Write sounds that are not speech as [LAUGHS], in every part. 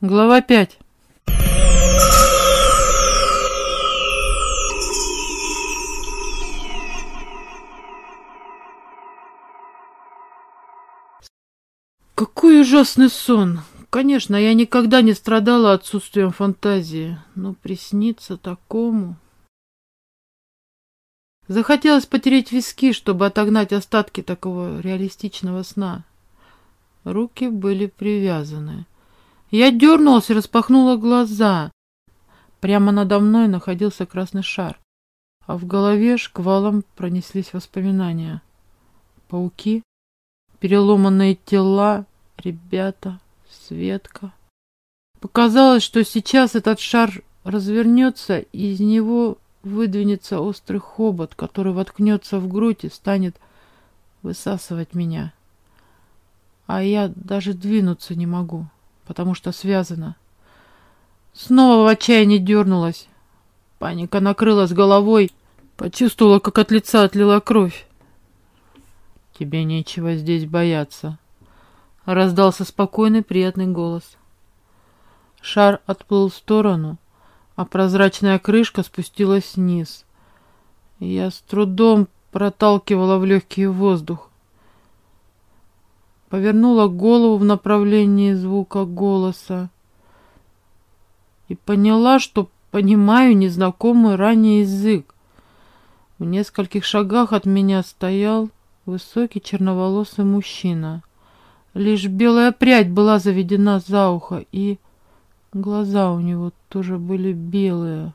Глава 5 Какой ужасный сон! Конечно, я никогда не страдала отсутствием фантазии, но присниться такому... Захотелось потереть виски, чтобы отогнать остатки такого реалистичного сна. Руки были привязаны. Я дернулась и распахнула глаза. Прямо надо мной находился красный шар, а в голове шквалом пронеслись воспоминания. Пауки, переломанные тела, ребята, Светка. Показалось, что сейчас этот шар развернется, и из него выдвинется острый хобот, который воткнется в грудь и станет высасывать меня. А я даже двинуться не могу, потому что связана. Снова в отчаянии дернулась. Паника накрылась головой, почувствовала, как от лица отлила кровь. «Тебе нечего здесь бояться», — раздался спокойный приятный голос. Шар отплыл в сторону, а прозрачная крышка спустилась вниз. Я с трудом проталкивала в легкий воздух. Повернула голову в направлении звука голоса и поняла, что понимаю незнакомый ранее язык. В нескольких шагах от меня стоял высокий черноволосый мужчина. Лишь белая прядь была заведена за ухо, и Глаза у него тоже были белые.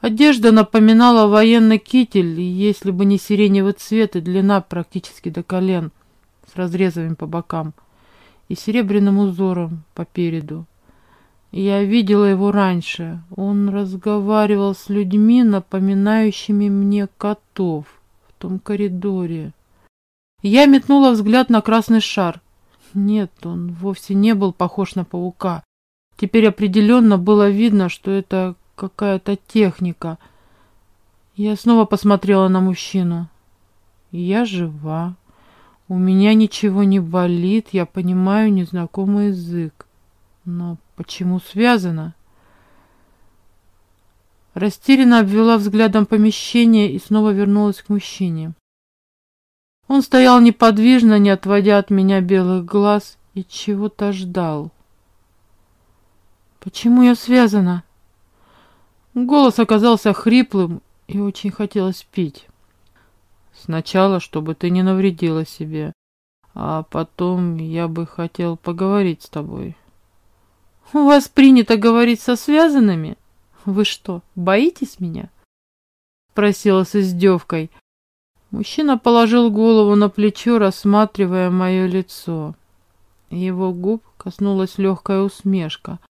Одежда напоминала военный китель, если бы не сиреневый цвет и длина практически до колен, с разрезами по бокам и серебряным узором по переду. Я видела его раньше. Он разговаривал с людьми, напоминающими мне котов в том коридоре. Я метнула взгляд на красный шар. Нет, он вовсе не был похож на паука. Теперь определенно было видно, что это какая-то техника. Я снова посмотрела на мужчину. Я жива. У меня ничего не болит, я понимаю незнакомый язык. Но почему связано? Растерянно обвела взглядом помещение и снова вернулась к мужчине. Он стоял неподвижно, не отводя от меня белых глаз, и чего-то ждал. Почему я связана? Голос оказался хриплым и очень хотелось пить. Сначала, чтобы ты не навредила себе, а потом я бы хотел поговорить с тобой. У вас принято говорить со связанными? Вы что, боитесь меня? Спросила с издевкой. Мужчина положил голову на плечо, рассматривая мое лицо. Его губ коснулась легкая усмешка —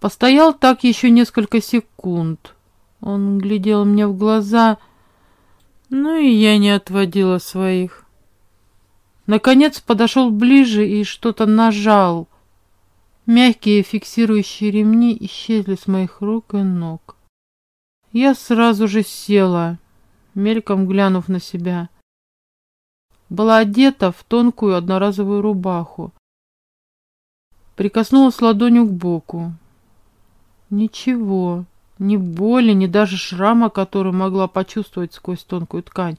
Постоял так еще несколько секунд. Он глядел мне в глаза, ну и я не отводила своих. Наконец подошел ближе и что-то нажал. Мягкие фиксирующие ремни исчезли с моих рук и ног. Я сразу же села, мельком глянув на себя. Была одета в тонкую одноразовую рубаху. Прикоснулась ладонью к боку. Ничего, ни боли, ни даже шрама, который могла почувствовать сквозь тонкую ткань.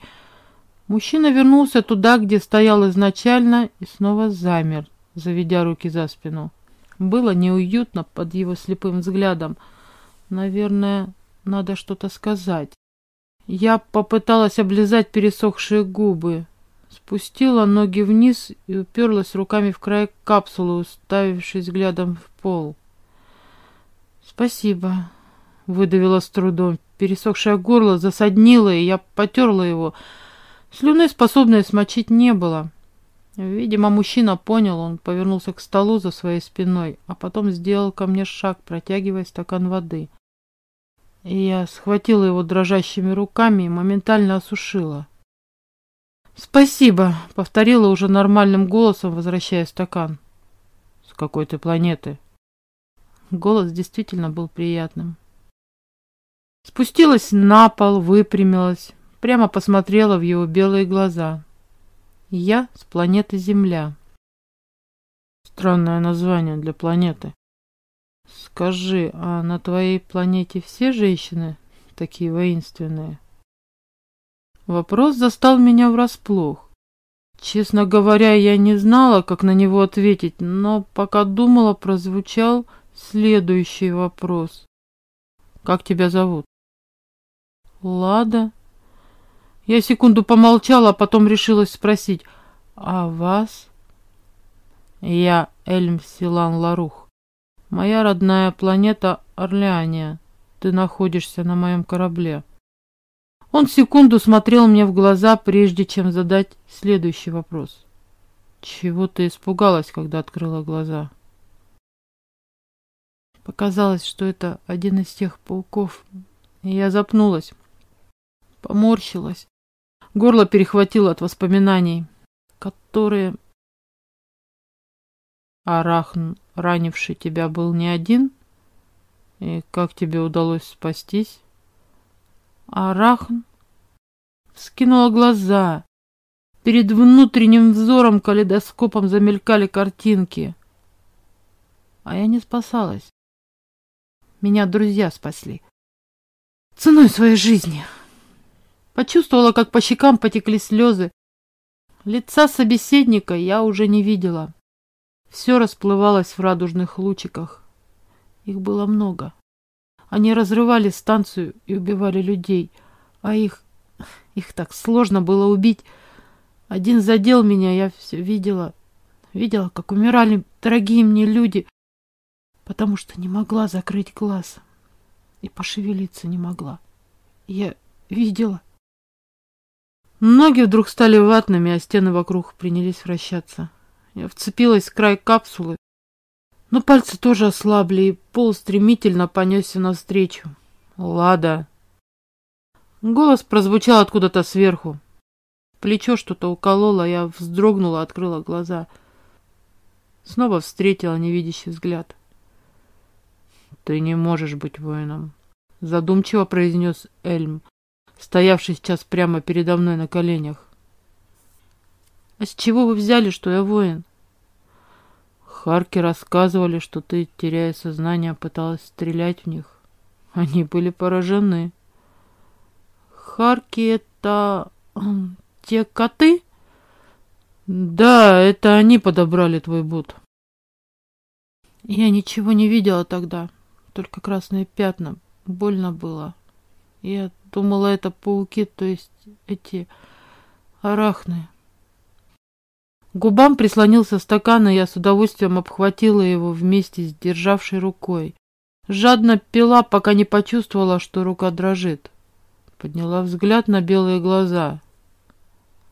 Мужчина вернулся туда, где стоял изначально, и снова замер, заведя руки за спину. Было неуютно под его слепым взглядом. Наверное, надо что-то сказать. Я попыталась облизать пересохшие губы, спустила ноги вниз и уперлась руками в край капсулы, уставившись взглядом в пол. «Спасибо», — выдавила с трудом. Пересохшее горло засаднило, и я потерла его. Слюны, способной смочить, не было. Видимо, мужчина понял, он повернулся к столу за своей спиной, а потом сделал ко мне шаг, протягивая стакан воды. И я схватила его дрожащими руками и моментально осушила. «Спасибо», — повторила уже нормальным голосом, возвращая стакан. «С какой ты планеты?» Голос действительно был приятным. Спустилась на пол, выпрямилась, прямо посмотрела в его белые глаза. Я с планеты Земля. Странное название для планеты. Скажи, а на твоей планете все женщины такие воинственные? Вопрос застал меня врасплох. Честно говоря, я не знала, как на него ответить, но пока думала, прозвучал следующий вопрос. «Как тебя зовут?» «Лада». Я секунду помолчала, а потом решилась спросить, «А вас?» «Я Эльм Силан Ларух. Моя родная планета Орлеания. Ты находишься на моем корабле». Он секунду смотрел мне в глаза, прежде чем задать следующий вопрос. «Чего ты испугалась, когда открыла глаза?» Показалось, что это один из тех пауков, я запнулась, поморщилась. Горло перехватило от воспоминаний, которые... Арахн, ранивший тебя, был не один? И как тебе удалось спастись? Арахн скинула глаза. Перед внутренним взором калейдоскопом замелькали картинки. А я не спасалась. Меня друзья спасли. Ценой своей жизни. Почувствовала, как по щекам потекли слезы. Лица собеседника я уже не видела. Все расплывалось в радужных лучиках. Их было много. Они разрывали станцию и убивали людей, а их... их так сложно было убить. Один задел меня, я все видела. Видела, как умирали дорогие мне люди, потому что не могла закрыть глаз и пошевелиться не могла. Я видела. Ноги вдруг стали ватными, а стены вокруг принялись вращаться. Я вцепилась в край капсулы, но пальцы тоже ослабли, и пол стремительно понесся навстречу. «Лада!» Голос прозвучал откуда-то сверху. Плечо что-то укололо, я вздрогнула, открыла глаза. Снова встретила невидящий взгляд. «Ты не можешь быть воином», — задумчиво произнес Эльм, стоявший сейчас прямо передо мной на коленях. «А с чего вы взяли, что я воин?» Харки рассказывали, что ты, теряя сознание, пыталась стрелять в них. Они были поражены. Харки — это... те коты? Да, это они подобрали твой бот. Я ничего не видела тогда, только красные пятна. Больно было. Я думала, это пауки, то есть эти арахны губам прислонился стакан, и я с удовольствием обхватила его вместе с державшей рукой. Жадно пила, пока не почувствовала, что рука дрожит. Подняла взгляд на белые глаза.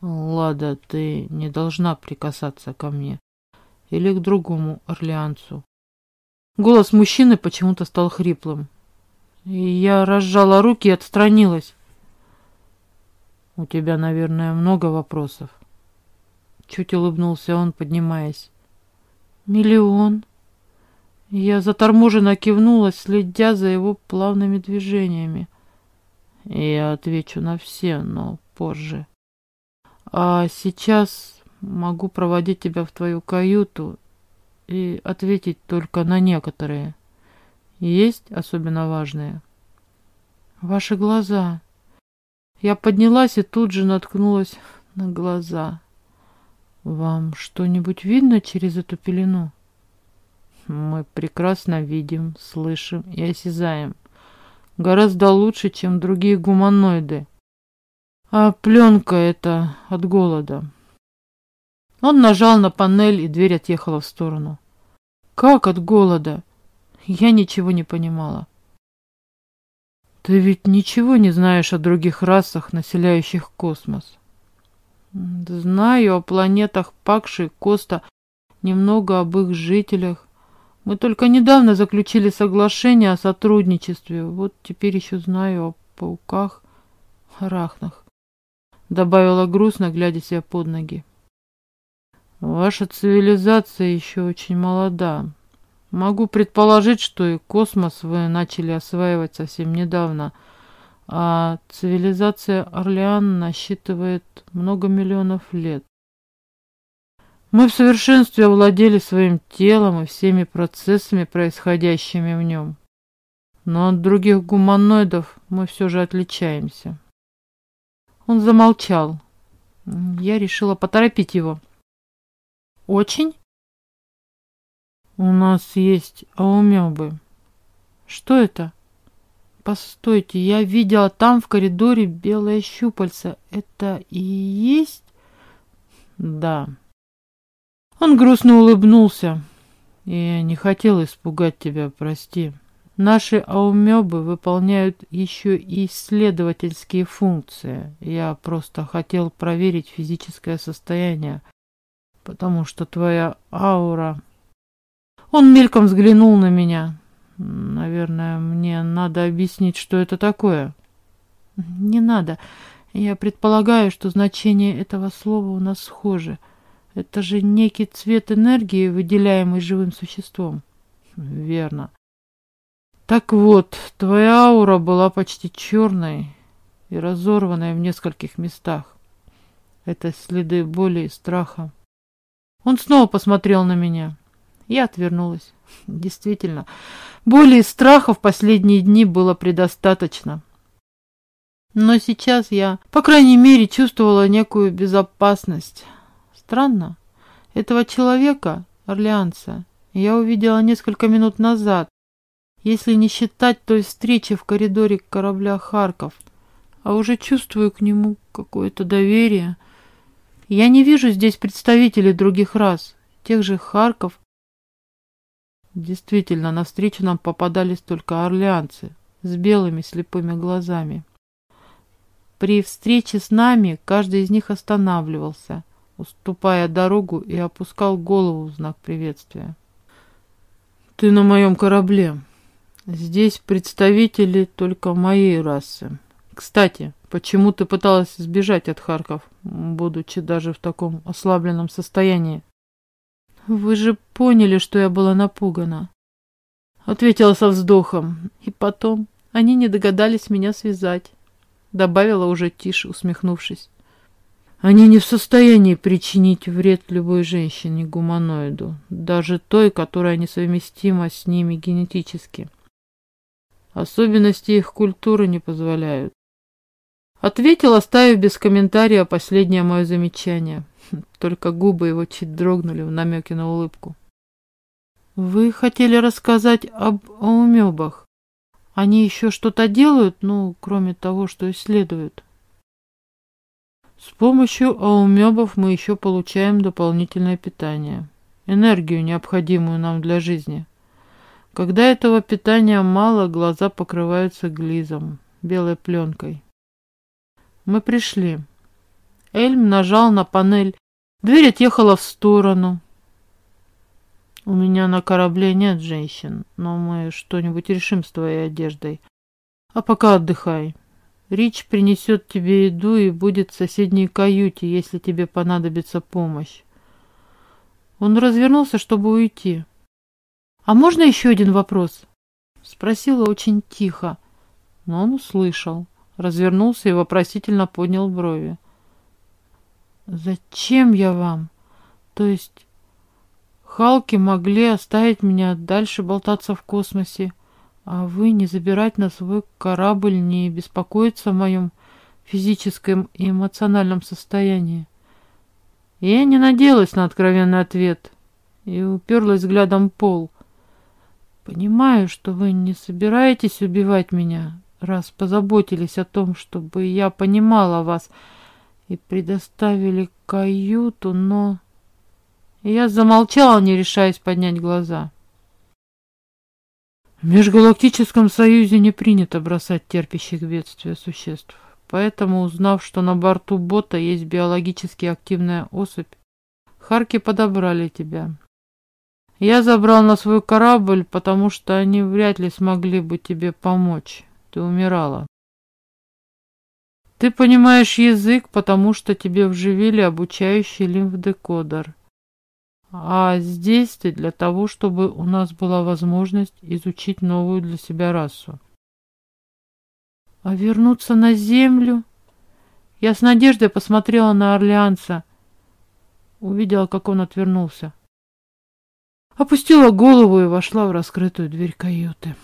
«Лада, ты не должна прикасаться ко мне или к другому орлеанцу». Голос мужчины почему-то стал хриплым. Я разжала руки и отстранилась. «У тебя, наверное, много вопросов». Чуть улыбнулся он, поднимаясь. Миллион. Я заторможенно кивнула, следя за его плавными движениями. Я отвечу на все, но позже. А сейчас могу проводить тебя в твою каюту и ответить только на некоторые. Есть особенно важные? Ваши глаза. Я поднялась и тут же наткнулась на глаза. Вам что-нибудь видно через эту пелену? Мы прекрасно видим, слышим и осязаем. Гораздо лучше, чем другие гуманоиды. А пленка это от голода. Он нажал на панель, и дверь отъехала в сторону. Как от голода? Я ничего не понимала. Ты ведь ничего не знаешь о других расах, населяющих космос. Знаю о планетах Пакши и Коста, немного об их жителях. Мы только недавно заключили соглашение о сотрудничестве. Вот теперь еще знаю о пауках, арахнах. Добавила грустно, глядя себе под ноги. Ваша цивилизация еще очень молода. Могу предположить, что и космос вы начали осваивать совсем недавно – а цивилизация Орлеан насчитывает много миллионов лет. Мы в совершенстве овладели своим телом и всеми процессами, происходящими в нем. Но от других гуманоидов мы все же отличаемся. Он замолчал. Я решила поторопить его. Очень? У нас есть аумёбы. Что это? Постойте, я видела там в коридоре белое щупальце. Это и есть? Да. Он грустно улыбнулся. Я не хотел испугать тебя, прости. Наши аумёбы выполняют еще и исследовательские функции. Я просто хотел проверить физическое состояние, потому что твоя аура... Он мельком взглянул на меня. Наверное, мне надо объяснить, что это такое. Не надо. Я предполагаю, что значение этого слова у нас схоже. Это же некий цвет энергии, выделяемый живым существом. Верно. Так вот, твоя аура была почти черной и разорванная в нескольких местах. Это следы боли и страха. Он снова посмотрел на меня. Я отвернулась. Действительно, боли и страха в последние дни было предостаточно. Но сейчас я, по крайней мере, чувствовала некую безопасность. Странно. Этого человека, орлеанца, я увидела несколько минут назад, если не считать той встречи в коридоре корабля «Харков», а уже чувствую к нему какое-то доверие. Я не вижу здесь представителей других рас, тех же «Харков». Действительно, навстречу нам попадались только орлеанцы с белыми слепыми глазами. При встрече с нами каждый из них останавливался, уступая дорогу и опускал голову в знак приветствия. «Ты на моем корабле», Здесь представители только моей расы. Кстати, почему ты пыталась сбежать от Харков, будучи даже в таком ослабленном состоянии? Вы же поняли, что я была напугана. Ответила со вздохом. И потом они не догадались меня связать. Добавила уже тише, усмехнувшись. Они не в состоянии причинить вред любой женщине-гуманоиду, даже той, которая несовместима с ними генетически. Особенности их культуры не позволяют. Ответил, оставив без комментария последнее мое замечание. [LAUGHS] Только губы его чуть дрогнули в намеке на улыбку. Вы хотели рассказать об аумебах? Они еще что-то делают, ну, кроме того, что исследуют? С помощью аумебов мы еще получаем дополнительное питание, энергию, необходимую нам для жизни. Когда этого питания мало, глаза покрываются глизом, белой пленкой. Мы пришли. Эльм нажал на панель. Дверь отъехала в сторону. У меня на корабле нет женщин, но мы что-нибудь решим с твоей одеждой. А пока отдыхай. Рич принесет тебе еду и будет в соседней каюте, если тебе понадобится помощь. Он развернулся, чтобы уйти. «А можно еще один вопрос?» Спросила очень тихо, но он услышал, развернулся и вопросительно поднял брови. «Зачем я вам? То есть Халки могли оставить меня дальше болтаться в космосе, а вы не забирать на свой корабль, не беспокоиться о моем физическом и эмоциональном состоянии?» Я не надеялась на откровенный ответ и уперлась взглядом в пол. Понимаю, что вы не собираетесь убивать меня, раз позаботились о том, чтобы я понимала вас и предоставили каюту, но... Я замолчала, не решаясь поднять глаза. В Межгалактическом Союзе не принято бросать терпящих бедствия существ. Поэтому, узнав, что на борту бота есть биологически активная особь, Харки подобрали тебя. Я забрал на свой корабль, потому что они вряд ли смогли бы тебе помочь. Ты умирала. Ты понимаешь язык, потому что тебе вживили обучающий лимфдекодер. А здесь ты для того, чтобы у нас была возможность изучить новую для себя расу. А вернуться на землю? Я с надеждой посмотрела на Орлеанца. увидела, как он отвернулся. Опустила голову и вошла в раскрытую дверь каюты.